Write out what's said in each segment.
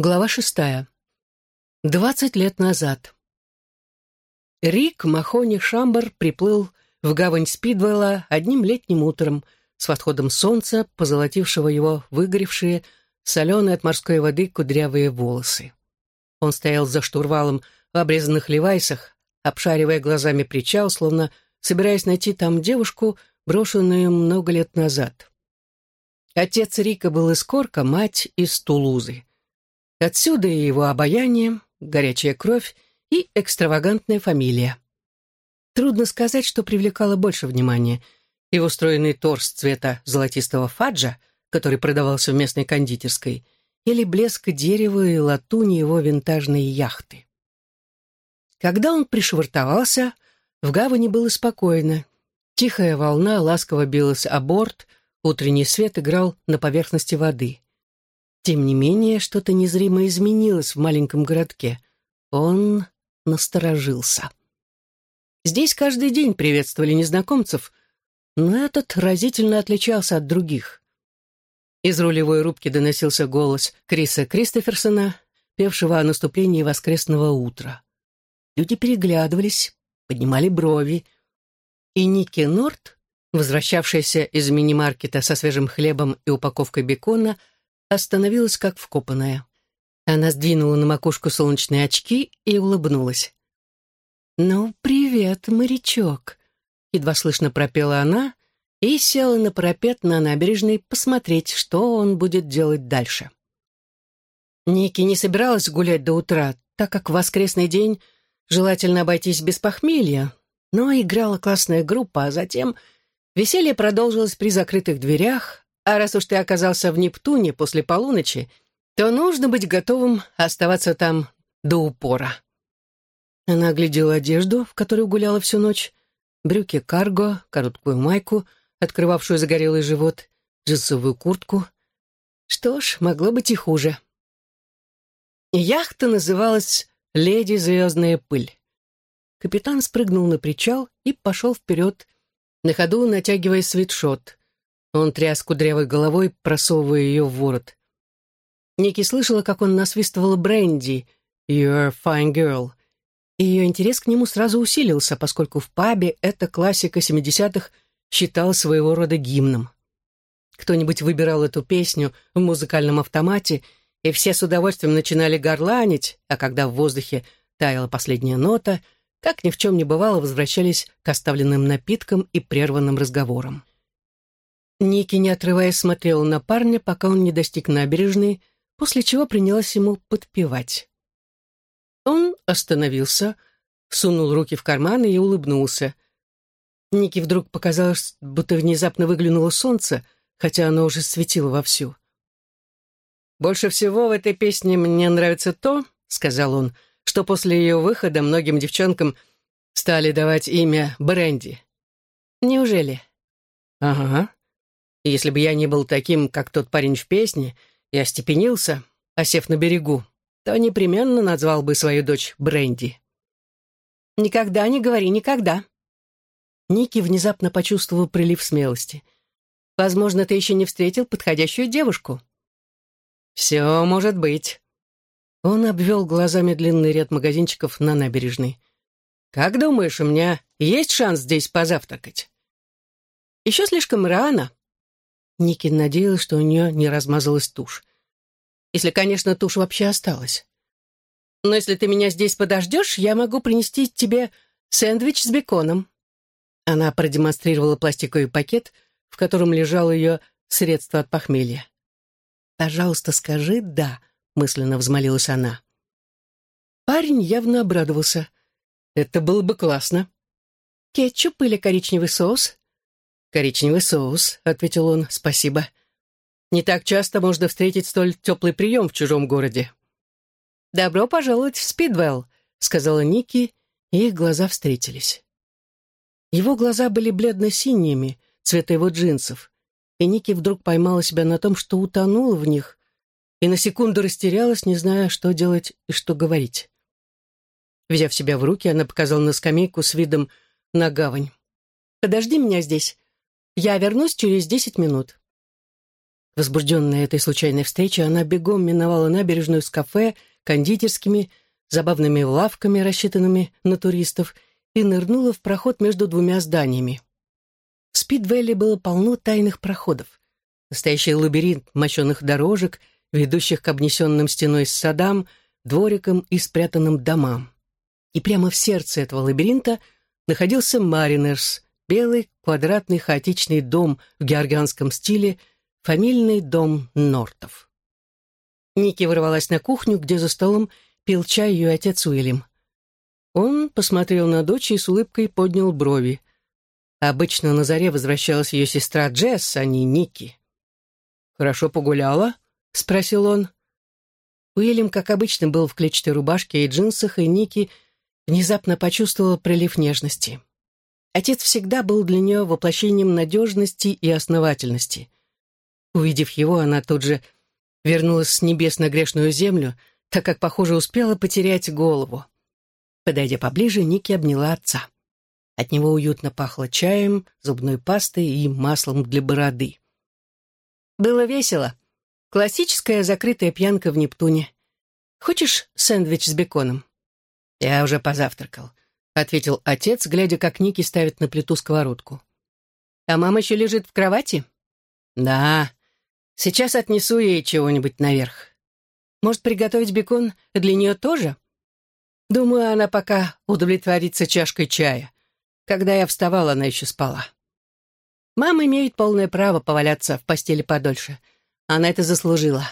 Глава шестая. Двадцать лет назад. Рик Махони Шамбар приплыл в гавань Спидвелла одним летним утром с восходом солнца, позолотившего его выгоревшие, соленые от морской воды кудрявые волосы. Он стоял за штурвалом в обрезанных левайсах, обшаривая глазами причал, словно собираясь найти там девушку, брошенную много лет назад. Отец Рика был из Корка, мать из Тулузы. Отсюда и его обаяние, горячая кровь и экстравагантная фамилия. Трудно сказать, что привлекало больше внимания. Его стройный торс цвета золотистого фаджа, который продавался в местной кондитерской, или блеск дерева и латуни его винтажной яхты. Когда он пришвартовался, в гавани было спокойно. Тихая волна ласково билась о борт, утренний свет играл на поверхности воды. Тем не менее, что-то незримо изменилось в маленьком городке. Он насторожился. Здесь каждый день приветствовали незнакомцев, но этот разительно отличался от других. Из рулевой рубки доносился голос Криса Кристоферсона, певшего о наступлении воскресного утра. Люди переглядывались, поднимали брови, и Ники Норт, возвращавшаяся из мини-маркета со свежим хлебом и упаковкой бекона, остановилась как вкопанная. Она сдвинула на макушку солнечные очки и улыбнулась. «Ну, привет, морячок!» Едва слышно пропела она и села на парапет на набережной посмотреть, что он будет делать дальше. Ники не собиралась гулять до утра, так как в воскресный день желательно обойтись без похмелья, но играла классная группа, а затем веселье продолжилось при закрытых дверях, а раз уж ты оказался в Нептуне после полуночи, то нужно быть готовым оставаться там до упора. Она оглядела одежду, в которой гуляла всю ночь, брюки карго, короткую майку, открывавшую загорелый живот, джинсовую куртку. Что ж, могло быть и хуже. Яхта называлась «Леди Звездная пыль». Капитан спрыгнул на причал и пошел вперед, на ходу натягивая свитшот. Он тряс кудрявой головой, просовывая ее в ворот. Ники слышала, как он насвистывал Бренди «You're a fine girl». И ее интерес к нему сразу усилился, поскольку в пабе эта классика 70-х считал своего рода гимном. Кто-нибудь выбирал эту песню в музыкальном автомате, и все с удовольствием начинали горланить, а когда в воздухе таяла последняя нота, как ни в чем не бывало, возвращались к оставленным напиткам и прерванным разговорам. Ники, не отрываясь, смотрела на парня, пока он не достиг набережной, после чего принялась ему подпевать. Он остановился, сунул руки в карманы и улыбнулся. Ники вдруг показалось, будто внезапно выглянуло солнце, хотя оно уже светило вовсю. «Больше всего в этой песне мне нравится то, — сказал он, — что после ее выхода многим девчонкам стали давать имя Бренди. Неужели?» «Ага. Если бы я не был таким, как тот парень в песне, и остепенился, осев на берегу, то непременно назвал бы свою дочь Бренди. «Никогда не говори никогда». Ники внезапно почувствовал прилив смелости. «Возможно, ты еще не встретил подходящую девушку». «Все может быть». Он обвел глазами длинный ряд магазинчиков на набережной. «Как думаешь, у меня есть шанс здесь позавтракать?» «Еще слишком рано», Ники надеялась, что у нее не размазалась тушь. Если, конечно, тушь вообще осталась. Но если ты меня здесь подождешь, я могу принести тебе сэндвич с беконом. Она продемонстрировала пластиковый пакет, в котором лежало ее средство от похмелья. «Пожалуйста, скажи «да», — мысленно взмолилась она. Парень явно обрадовался. «Это было бы классно». «Кетчуп или коричневый соус?» «Коричневый соус», — ответил он, — «спасибо. Не так часто можно встретить столь теплый прием в чужом городе». «Добро пожаловать в Спидвелл», — сказала Ники, и их глаза встретились. Его глаза были бледно-синими, цвета его джинсов, и Ники вдруг поймала себя на том, что утонула в них, и на секунду растерялась, не зная, что делать и что говорить. Взяв себя в руки, она показала на скамейку с видом на гавань. «Подожди меня здесь. Я вернусь через десять минут». Возбужденная этой случайной встречей, она бегом миновала набережную с кафе, кондитерскими, забавными лавками, рассчитанными на туристов, и нырнула в проход между двумя зданиями. В Спидвелле было полно тайных проходов. Настоящий лабиринт мощенных дорожек, ведущих к обнесенным стеной садам, дворикам и спрятанным домам. И прямо в сердце этого лабиринта находился Маринерс, белый квадратный хаотичный дом в георгианском стиле, фамильный дом Нортов. Ники ворвалась на кухню, где за столом пил чай ее отец Уильям. Он посмотрел на дочь и с улыбкой поднял брови. Обычно на заре возвращалась ее сестра Джесс, а не Ники. «Хорошо погуляла?» — спросил он. Уильям, как обычно, был в клетчатой рубашке и джинсах, и Ники внезапно почувствовала прилив нежности. Отец всегда был для нее воплощением надежности и основательности. Увидев его, она тут же вернулась с небес на грешную землю, так как, похоже, успела потерять голову. Подойдя поближе, Ники обняла отца. От него уютно пахло чаем, зубной пастой и маслом для бороды. Было весело. Классическая закрытая пьянка в Нептуне. Хочешь сэндвич с беконом? Я уже позавтракал, ответил отец, глядя, как Ники ставит на плиту сковородку. А мама еще лежит в кровати? Да. Сейчас отнесу ей чего-нибудь наверх. Может, приготовить бекон для нее тоже? Думаю, она пока удовлетворится чашкой чая. Когда я вставала, она еще спала. Мама имеет полное право поваляться в постели подольше — она это заслужила.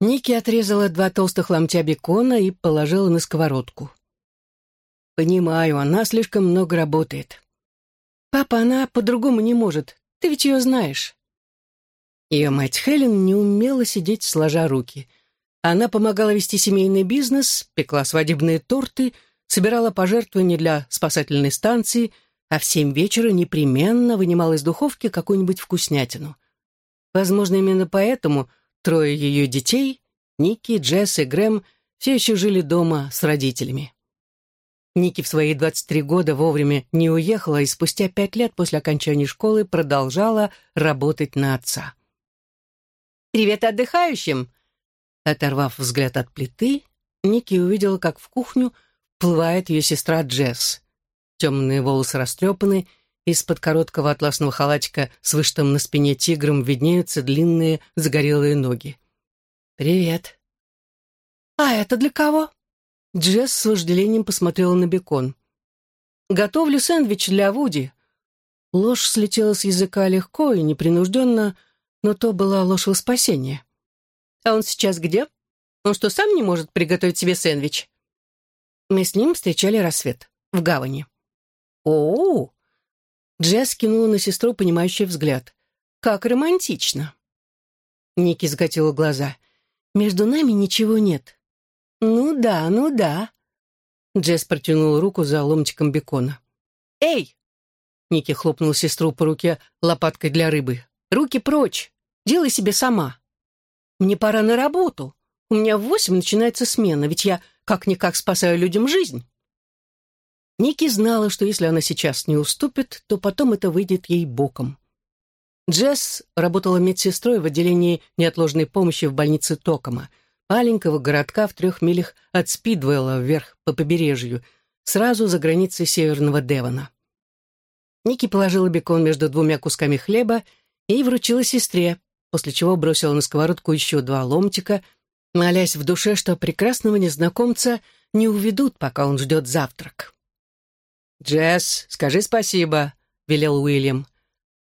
Ники отрезала два толстых ломтя бекона и положила на сковородку. «Понимаю, она слишком много работает. Папа, она по-другому не может. Ты ведь ее знаешь». Ее мать Хелен не умела сидеть сложа руки. Она помогала вести семейный бизнес, пекла свадебные торты, собирала пожертвования для спасательной станции, а в семь вечера непременно вынимала из духовки какую-нибудь вкуснятину — Возможно, именно поэтому трое ее детей, Ники, Джесс и Грэм, все еще жили дома с родителями. Ники в свои 23 года вовремя не уехала и спустя пять лет после окончания школы продолжала работать на отца. «Привет отдыхающим!» Оторвав взгляд от плиты, Ники увидела, как в кухню плывает ее сестра Джесс. Темные волосы растрепаны, из-под короткого атласного халатика с вышитым на спине тигром виднеются длинные загорелые ноги. «Привет». «А это для кого?» Джесс с вожделением посмотрела на бекон. «Готовлю сэндвич для Вуди». Ложь слетела с языка легко и непринужденно, но то была ложь во спасение. «А он сейчас где? Он что, сам не может приготовить себе сэндвич?» Мы с ним встречали рассвет в гавани. «О-о-о!» Джесс кинула на сестру понимающий взгляд. «Как романтично!» Ники закатила глаза. «Между нами ничего нет». «Ну да, ну да». Джесс протянул руку за ломтиком бекона. «Эй!» Ники хлопнул сестру по руке лопаткой для рыбы. «Руки прочь! Делай себе сама!» «Мне пора на работу. У меня в восемь начинается смена, ведь я как-никак спасаю людям жизнь». Ники знала, что если она сейчас не уступит, то потом это выйдет ей боком. Джесс работала медсестрой в отделении неотложной помощи в больнице Токома, маленького городка в трех милях от Спидвелла вверх по побережью, сразу за границей северного Девона. Ники положила бекон между двумя кусками хлеба и вручила сестре, после чего бросила на сковородку еще два ломтика, молясь в душе, что прекрасного незнакомца не уведут, пока он ждет завтрак. «Джесс, скажи спасибо», — велел Уильям.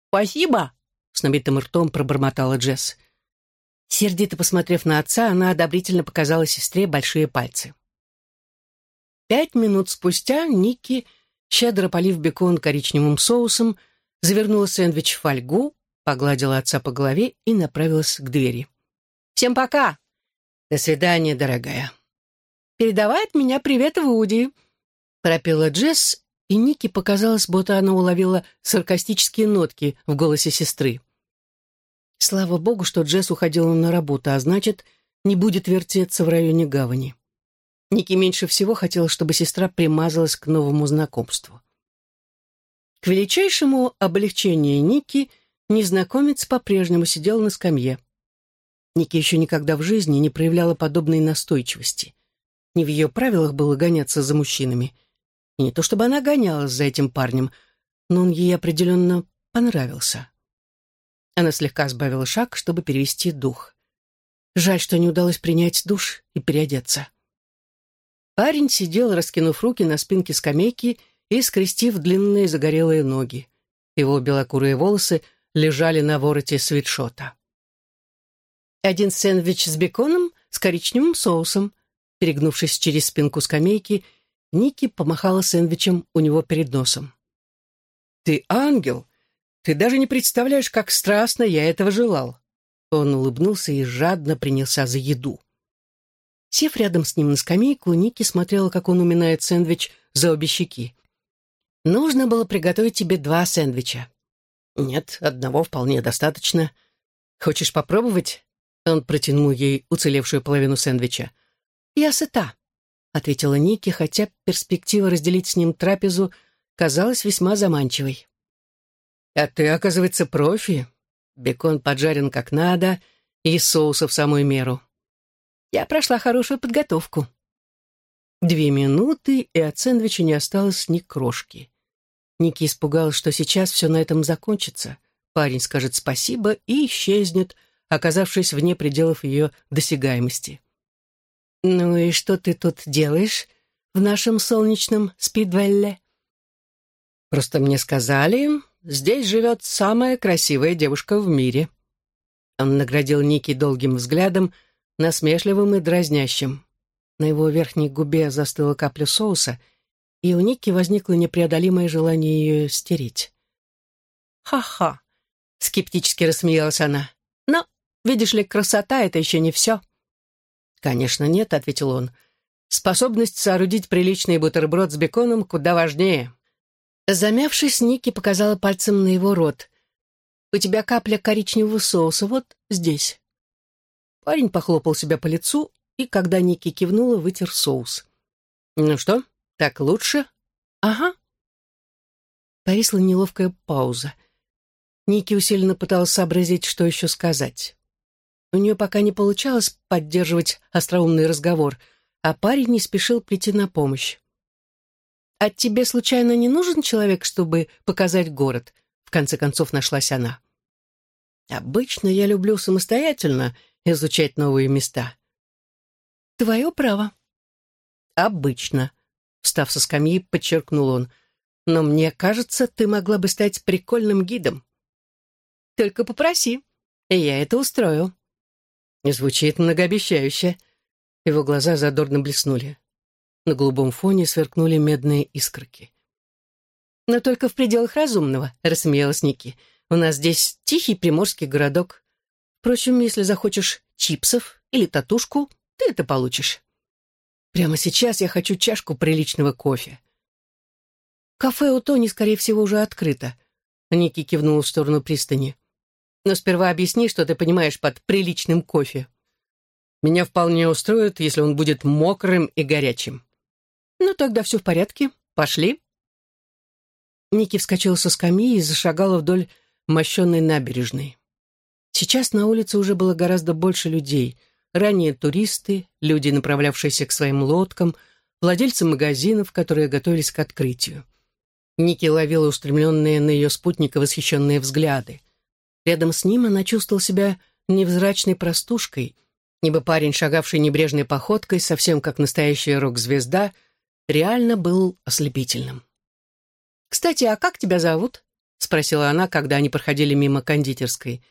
«Спасибо», — с набитым ртом пробормотала Джесс. Сердито посмотрев на отца, она одобрительно показала сестре большие пальцы. Пять минут спустя Ники, щедро полив бекон коричневым соусом, завернула сэндвич в фольгу, погладила отца по голове и направилась к двери. «Всем пока!» «До свидания, дорогая!» «Передавай от меня привет Вуди!» пропела Джесс и Нике показалось, будто она уловила саркастические нотки в голосе сестры. Слава богу, что Джесс уходила на работу, а значит, не будет вертеться в районе гавани. Ники меньше всего хотела, чтобы сестра примазалась к новому знакомству. К величайшему облегчению Ники незнакомец по-прежнему сидел на скамье. Ники еще никогда в жизни не проявляла подобной настойчивости. Не в ее правилах было гоняться за мужчинами. И не то чтобы она гонялась за этим парнем, но он ей определенно понравился. Она слегка сбавила шаг, чтобы перевести дух. Жаль, что не удалось принять душ и переодеться. Парень сидел, раскинув руки на спинке скамейки и скрестив длинные загорелые ноги. Его белокурые волосы лежали на вороте свитшота. «Один сэндвич с беконом с коричневым соусом», перегнувшись через спинку скамейки, Ники помахала сэндвичем у него перед носом. «Ты ангел! Ты даже не представляешь, как страстно я этого желал!» Он улыбнулся и жадно принялся за еду. Сев рядом с ним на скамейку, Ники смотрела, как он уминает сэндвич за обе щеки. «Нужно было приготовить тебе два сэндвича». «Нет, одного вполне достаточно. Хочешь попробовать?» Он протянул ей уцелевшую половину сэндвича. «Я сыта», — ответила Ники, хотя перспектива разделить с ним трапезу казалась весьма заманчивой. «А ты, оказывается, профи. Бекон поджарен как надо, и соуса в самую меру. Я прошла хорошую подготовку». Две минуты, и от сэндвича не осталось ни крошки. Ники испугалась, что сейчас все на этом закончится. Парень скажет спасибо и исчезнет, оказавшись вне пределов ее досягаемости. «Ну и что ты тут делаешь в нашем солнечном Спидвелле?» «Просто мне сказали, здесь живет самая красивая девушка в мире». Он наградил Ники долгим взглядом, насмешливым и дразнящим. На его верхней губе застыла капля соуса, и у Ники возникло непреодолимое желание ее стереть. «Ха-ха!» — скептически рассмеялась она. «Но, видишь ли, красота — это еще не все». «Конечно нет», — ответил он. «Способность соорудить приличный бутерброд с беконом куда важнее». Замявшись, Ники показала пальцем на его рот. «У тебя капля коричневого соуса вот здесь». Парень похлопал себя по лицу и, когда Ники кивнула, вытер соус. «Ну что, так лучше?» «Ага». Повисла неловкая пауза. Ники усиленно пыталась сообразить, что еще сказать. У нее пока не получалось поддерживать остроумный разговор, а парень не спешил прийти на помощь. «А тебе, случайно, не нужен человек, чтобы показать город?» В конце концов нашлась она. «Обычно я люблю самостоятельно изучать новые места». «Твое право». «Обычно», — встав со скамьи, подчеркнул он. «Но мне кажется, ты могла бы стать прикольным гидом». «Только попроси, и я это устрою». Звучит многообещающе. Его глаза задорно блеснули. На голубом фоне сверкнули медные искорки. «Но только в пределах разумного», — рассмеялась Ники. «У нас здесь тихий приморский городок. Впрочем, если захочешь чипсов или татушку, ты это получишь. Прямо сейчас я хочу чашку приличного кофе». «Кафе у Тони, скорее всего, уже открыто», — Ники кивнула в сторону пристани. Но сперва объясни, что ты понимаешь под приличным кофе. Меня вполне устроит, если он будет мокрым и горячим. Ну, тогда все в порядке. Пошли. Ники вскочила со скамьи и зашагала вдоль мощенной набережной. Сейчас на улице уже было гораздо больше людей. Ранее туристы, люди, направлявшиеся к своим лодкам, владельцы магазинов, которые готовились к открытию. Ники ловила устремленные на ее спутника восхищенные взгляды. Рядом с ним она чувствовала себя невзрачной простушкой, ибо парень, шагавший небрежной походкой, совсем как настоящая рок-звезда, реально был ослепительным. «Кстати, а как тебя зовут?» — спросила она, когда они проходили мимо кондитерской.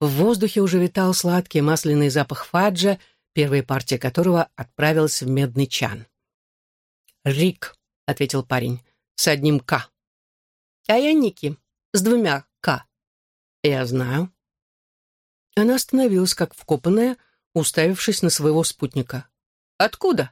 В воздухе уже витал сладкий масляный запах фаджа, первая партия которого отправилась в медный чан. «Рик», — ответил парень, — «с одним «К». «А я Ники, с двумя «Я знаю». Она остановилась, как вкопанная, уставившись на своего спутника. «Откуда?»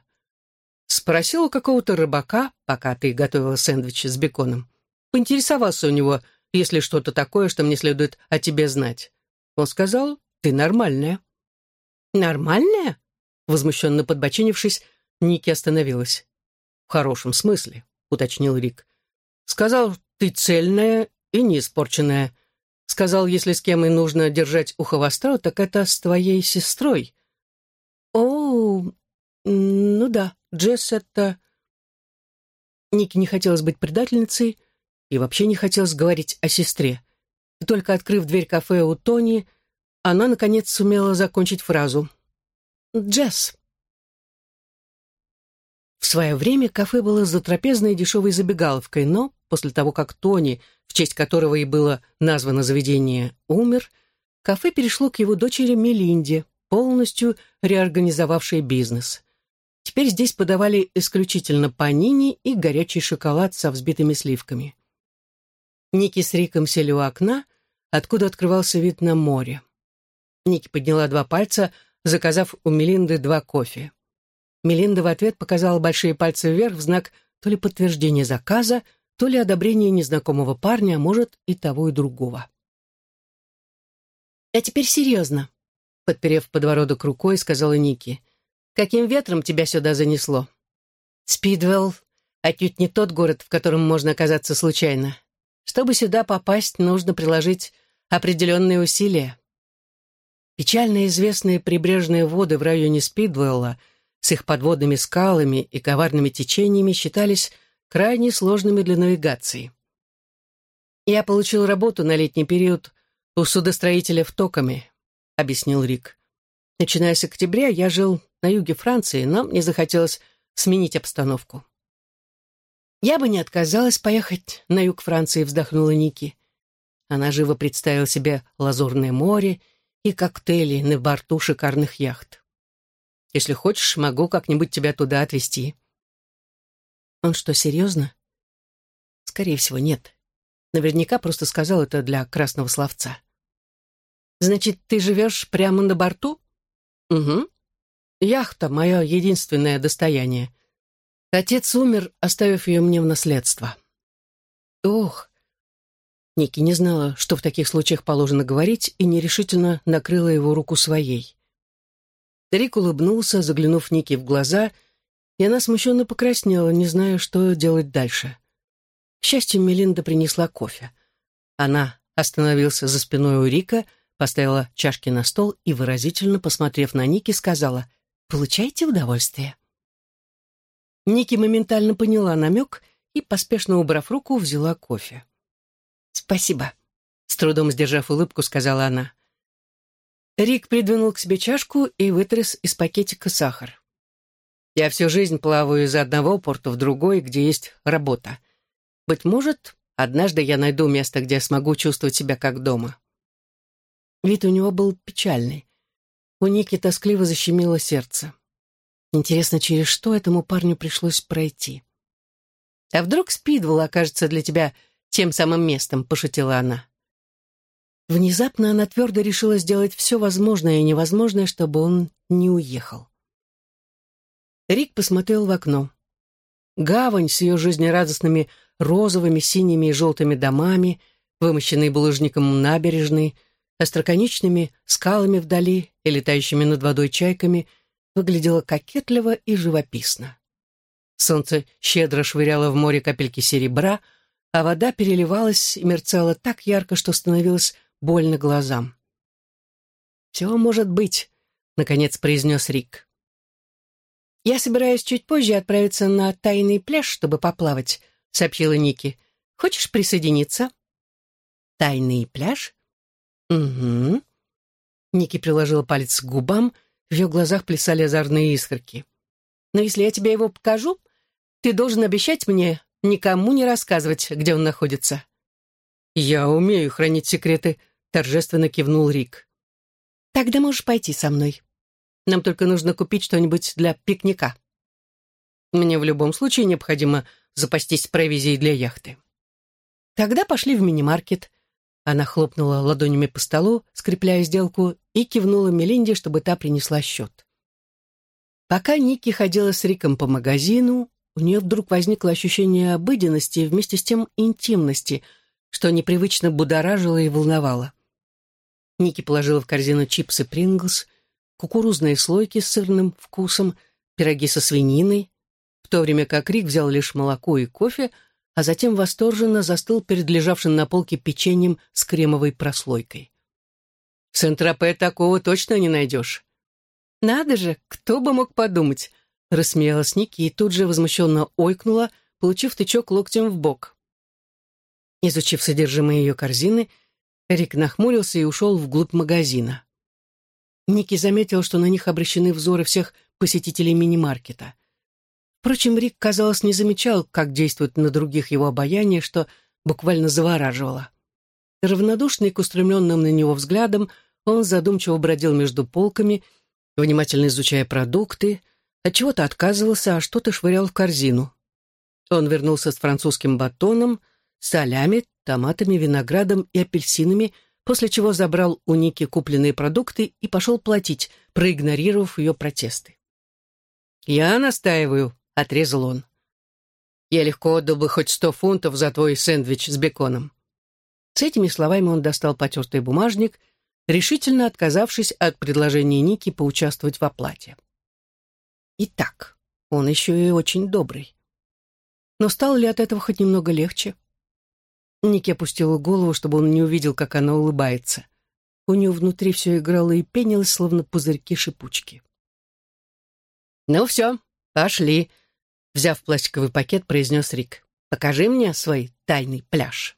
Спросил у какого-то рыбака, пока ты готовила сэндвичи с беконом. Поинтересовался у него, есть ли что-то такое, что мне следует о тебе знать. Он сказал, ты нормальная. «Нормальная?» Возмущенно подбочинившись, Ники остановилась. «В хорошем смысле», — уточнил Рик. «Сказал, ты цельная и не испорченная. Сказал, если с кем и нужно держать ухо востро, так это с твоей сестрой. О, ну да, Джесс это... Нике не хотелось быть предательницей и вообще не хотелось говорить о сестре. И только открыв дверь кафе у Тони, она, наконец, сумела закончить фразу. «Джесс». В свое время кафе было затрапезной дешевой забегаловкой, но после того, как Тони, в честь которого и было названо заведение, умер, кафе перешло к его дочери Мелинде, полностью реорганизовавшей бизнес. Теперь здесь подавали исключительно панини и горячий шоколад со взбитыми сливками. Ники с Риком сели у окна, откуда открывался вид на море. Ники подняла два пальца, заказав у Мелинды два кофе. Мелинда в ответ показала большие пальцы вверх в знак то ли подтверждения заказа, то ли одобрения незнакомого парня, а может и того и другого. «Я теперь серьезно», — подперев подбородок рукой, сказала Ники. Каким ветром тебя сюда занесло? Спидвелл отнюдь не тот город, в котором можно оказаться случайно. Чтобы сюда попасть, нужно приложить определенные усилия. Печально известные прибрежные воды в районе Спидвелла с их подводными скалами и коварными течениями считались крайне сложными для навигации. «Я получил работу на летний период у судостроителя в Токами», — объяснил Рик. «Начиная с октября я жил на юге Франции, но мне захотелось сменить обстановку. «Я бы не отказалась поехать на юг Франции», — вздохнула Ники. Она живо представила себе лазурное море и коктейли на борту шикарных яхт. «Если хочешь, могу как-нибудь тебя туда отвезти». «Он что, серьезно?» «Скорее всего, нет. Наверняка просто сказал это для красного словца». «Значит, ты живешь прямо на борту?» «Угу. Яхта — мое единственное достояние. Отец умер, оставив ее мне в наследство. Ох! Ники не знала, что в таких случаях положено говорить, и нерешительно накрыла его руку своей. Рик улыбнулся, заглянув Ники в глаза, и она смущенно покраснела, не зная, что делать дальше. К счастью, Мелинда принесла кофе. Она остановился за спиной у Рика, поставила чашки на стол и, выразительно посмотрев на Ники, сказала Получайте удовольствие». Ники моментально поняла намек и, поспешно убрав руку, взяла кофе. «Спасибо», — с трудом сдержав улыбку, сказала она. Рик придвинул к себе чашку и вытряс из пакетика сахар. «Я всю жизнь плаваю из одного порта в другой, где есть работа. Быть может, однажды я найду место, где смогу чувствовать себя как дома». Вид у него был печальный. У Ники тоскливо защемило сердце. Интересно, через что этому парню пришлось пройти? «А вдруг Спидвелл окажется для тебя тем самым местом?» — пошутила она. Внезапно она твердо решила сделать все возможное и невозможное, чтобы он не уехал. Рик посмотрел в окно. Гавань с ее жизнерадостными розовыми, синими и желтыми домами, вымощенной булыжником набережной, остроконечными скалами вдали и летающими над водой чайками, выглядела кокетливо и живописно. Солнце щедро швыряло в море капельки серебра, а вода переливалась и мерцала так ярко, что становилось больно глазам. «Все может быть», — наконец произнес Рик. «Я собираюсь чуть позже отправиться на тайный пляж, чтобы поплавать», — сообщила Ники. «Хочешь присоединиться?» «Тайный пляж?» «Угу». Ники приложила палец к губам, в ее глазах плясали озорные искорки. «Но если я тебе его покажу, ты должен обещать мне никому не рассказывать, где он находится». «Я умею хранить секреты», — торжественно кивнул Рик. «Тогда можешь пойти со мной. Нам только нужно купить что-нибудь для пикника. Мне в любом случае необходимо запастись провизией для яхты». Тогда пошли в мини-маркет. Она хлопнула ладонями по столу, скрепляя сделку, и кивнула Мелинде, чтобы та принесла счет. Пока Ники ходила с Риком по магазину, у нее вдруг возникло ощущение обыденности и вместе с тем интимности, что непривычно будоражило и волновало. Ники положила в корзину чипсы Принглс, кукурузные слойки с сырным вкусом, пироги со свининой, в то время как Рик взял лишь молоко и кофе, а затем восторженно застыл перед лежавшим на полке печеньем с кремовой прослойкой. «В Сент-Тропе такого точно не найдешь». «Надо же, кто бы мог подумать!» — рассмеялась Ники и тут же возмущенно ойкнула, получив тычок локтем в бок. Изучив содержимое ее корзины, Рик нахмурился и ушел вглубь магазина. Ники заметил, что на них обращены взоры всех посетителей мини-маркета. Впрочем, Рик, казалось, не замечал, как действует на других его обаяние, что буквально завораживало. Равнодушный к устремленным на него взглядам, он задумчиво бродил между полками, внимательно изучая продукты, от чего-то отказывался, а что-то швырял в корзину. Он вернулся с французским батоном, солями, томатами, виноградом и апельсинами, после чего забрал у Ники купленные продукты и пошел платить, проигнорировав ее протесты. «Я настаиваю», — отрезал он. «Я легко отдал бы хоть сто фунтов за твой сэндвич с беконом». С этими словами он достал потертый бумажник, решительно отказавшись от предложения Ники поучаствовать в оплате. Итак, он еще и очень добрый. Но стало ли от этого хоть немного легче? Ники опустила голову, чтобы он не увидел, как она улыбается. У нее внутри все играло и пенилось, словно пузырьки-шипучки. «Ну все, пошли», — взяв пластиковый пакет, произнес Рик. «Покажи мне свой тайный пляж».